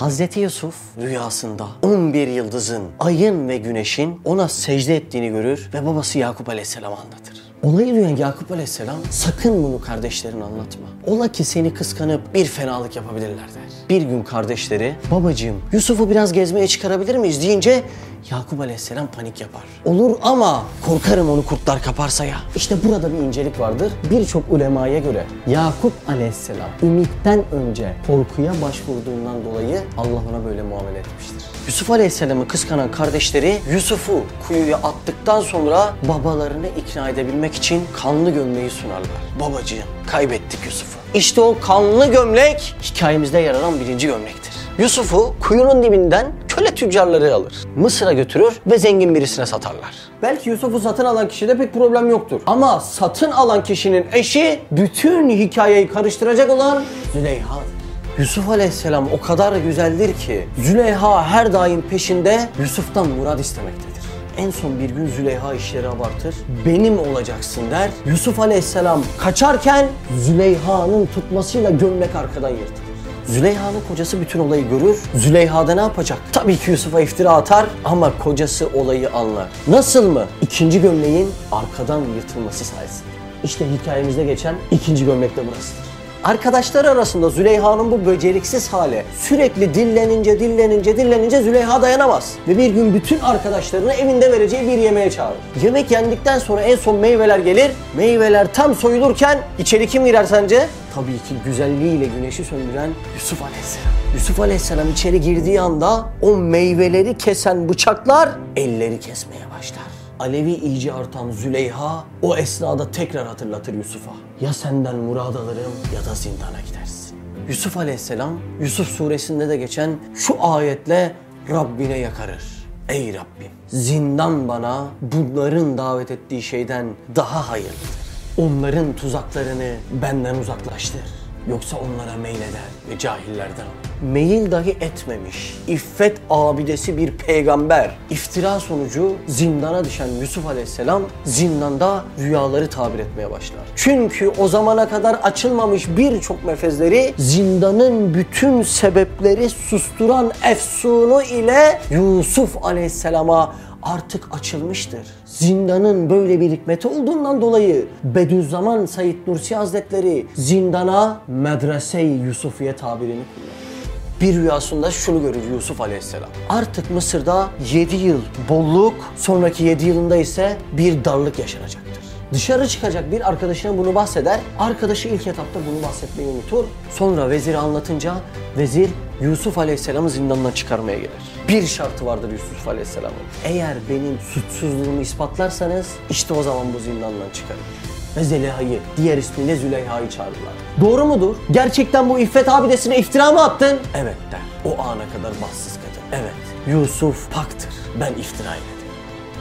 Hazreti Yusuf rüyasında 11 yıldızın, ayın ve güneşin ona secde ettiğini görür ve babası Yakup Aleyhisselam'a anlatır. Olayı duyan Yakup Aleyhisselam sakın bunu kardeşlerine anlatma. Ola ki seni kıskanıp bir fenalık yapabilirler der. Bir gün kardeşleri babacığım Yusuf'u biraz gezmeye çıkarabilir miyiz deyince Yakup Aleyhisselam panik yapar. Olur ama korkarım onu kurtlar kaparsa ya. İşte burada bir incelik vardır. Birçok ulemaya göre Yakup Aleyhisselam ümitten önce korkuya başvurduğundan dolayı Allah ona böyle muamele etmiştir. Yusuf Aleyhisselam'ı kıskanan kardeşleri Yusuf'u kuyuya attıktan sonra babalarını ikna edebilmek için kanlı gömleği sunarlar. Babacığım kaybettik Yusuf'u. İşte o kanlı gömlek hikayemizde yer alan birinci gömlektir. Yusuf'u kuyunun dibinden köle tüccarları alır. Mısır'a götürür ve zengin birisine satarlar. Belki Yusuf'u satın alan kişide pek problem yoktur. Ama satın alan kişinin eşi bütün hikayeyi karıştıracak olan Züleyha. Yusuf Aleyhisselam o kadar güzeldir ki Züleyha her daim peşinde Yusuf'tan murad istemektedir. En son bir gün Züleyha işleri abartır. Benim olacaksın der. Yusuf Aleyhisselam kaçarken Züleyha'nın tutmasıyla gömlek arkadan yırtılır. Züleyha'nın kocası bütün olayı görür. Züleyha da ne yapacak? Tabii ki Yusuf'a iftira atar ama kocası olayı anlar. Nasıl mı? İkinci gömleğin arkadan yırtılması sayesinde. İşte hikayemizde geçen ikinci gömlek de burasıdır. Arkadaşlar arasında Züleyha'nın bu beceriksiz hali sürekli dillenince dillenince dillenince Züleyha dayanamaz. Ve bir gün bütün arkadaşlarını evinde vereceği bir yemeğe çağırır. Yemek yendikten sonra en son meyveler gelir. Meyveler tam soyulurken içeri kim girer sence? Tabii ki güzelliğiyle güneşi söndüren Yusuf Aleyhisselam. Yusuf Aleyhisselam içeri girdiği anda o meyveleri kesen bıçaklar elleri kesmeye başlar. Alevi iyice artan Züleyha o esnada tekrar hatırlatır Yusuf'a. Ya senden murad alırım ya da zindana gidersin. Yusuf Aleyhisselam Yusuf suresinde de geçen şu ayetle Rabbine yakarır. Ey Rabbim zindan bana bunların davet ettiği şeyden daha hayırlıdır. Onların tuzaklarını benden uzaklaştır. Yoksa onlara meyleder ve cahillerden ol. Meyil dahi etmemiş, iffet abidesi bir peygamber. İftira sonucu zindana düşen Yusuf Aleyhisselam zindanda rüyaları tabir etmeye başlar. Çünkü o zamana kadar açılmamış birçok mefezleri zindanın bütün sebepleri susturan efsunu ile Yusuf Aleyhisselam'a artık açılmıştır. Zindanın böyle bir hikmeti olduğundan dolayı Bediüzzaman Said Nursi Hazretleri zindana medrese-i Yusufiye tabirini kullanır. Bir rüyasında şunu görür Yusuf Aleyhisselam. Artık Mısır'da 7 yıl bolluk, sonraki 7 yılında ise bir darlık yaşanacaktır. Dışarı çıkacak bir arkadaşına bunu bahseder. Arkadaşı ilk etapta bunu bahsetmeyi unutur. Sonra veziri anlatınca vezir Yusuf Aleyhisselam'ı zindandan çıkarmaya gelir. Bir şartı vardır Yusuf Aleyhisselam'ın. Eğer benim suçsuzluğumu ispatlarsanız işte o zaman bu zindandan çıkarım. Ve Zeliha'yı, diğer ismiyle Züleyha'yı çağırırlar. Doğru mudur? Gerçekten bu İffet abidesine iftira mı attın? Evet der. O ana kadar bahtsız kadın. Evet, Yusuf paktır. Ben iftira etmedim.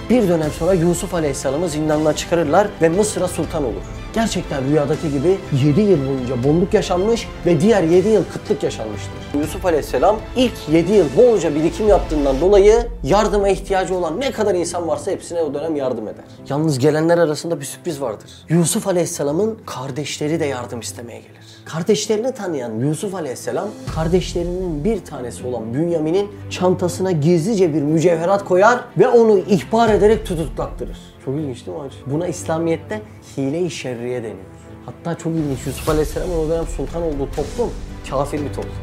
Bir dönem sonra Yusuf Aleyhisselam'ı zindandan çıkarırlar ve Mısır'a sultan olur. Gerçekten rüyadaki gibi 7 yıl boyunca bolluk yaşanmış ve diğer 7 yıl kıtlık yaşanmıştır. Yusuf Aleyhisselam ilk 7 yıl bolca birikim yaptığından dolayı yardıma ihtiyacı olan ne kadar insan varsa hepsine o dönem yardım eder. Yalnız gelenler arasında bir sürpriz vardır. Yusuf Aleyhisselam'ın kardeşleri de yardım istemeye gelir. Kardeşlerini tanıyan Yusuf Aleyhisselam kardeşlerinin bir tanesi olan Bünyamin'in çantasına gizlice bir mücevherat koyar ve onu ihbar ederek tutuklattırır. Çok ilginç değil mi hacı? Buna İslamiyet'te hile-i şerriye deniyor. Hatta çok ilginç Yusuf Aleyhisselam'ın o dönem sultan olduğu toplum kafir bir toplum.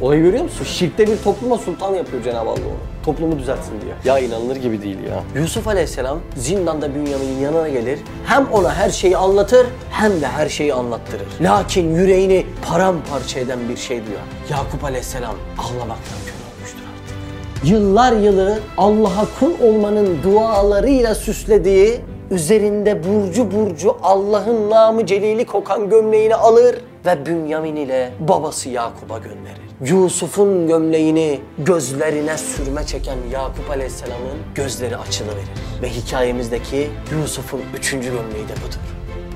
Olayı görüyor musun? Şirkte bir topluma sultan yapıyor Cenab-ı Allah onu. Toplumu düzeltsin diye. Ya inanılır gibi değil ya. Yusuf Aleyhisselam zindanda Bünyamin'in yanına gelir. Hem ona her şeyi anlatır hem de her şeyi anlattırır. Lakin yüreğini paramparça eden bir şey duyar. Yakup Aleyhisselam ağlamaktan kör olmuştur artık. Yıllar yılı Allah'a kul olmanın dualarıyla süslediği üzerinde burcu burcu Allah'ın namı celili kokan gömleğini alır ve Bünyamin ile babası Yakup'a gönderir. Yusuf'un gömleğini gözlerine sürme çeken Yakup Aleyhisselam'ın gözleri açılıverir. Ve hikayemizdeki Yusuf'un üçüncü gömleği de budur.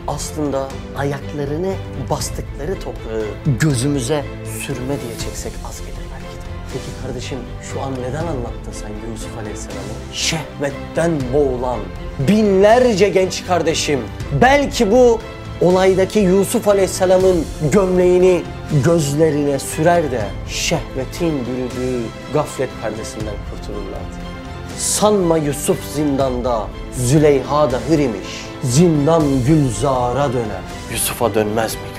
Aslında ayaklarını bastıkları toprağı gözümüze sürme diye çeksek az gelir. Peki kardeşim şu an neden anlattın sen Yusuf Aleyhisselam'ı? Şehvetten boğulan binlerce genç kardeşim belki bu olaydaki Yusuf Aleyhisselam'ın gömleğini gözlerine sürer de şehvetin bürüdüğü gaflet perdesinden kurtulurlardı. Sanma Yusuf zindanda, Züleyha da imiş. Zindan Gülzar'a döner. Yusuf'a dönmez mi?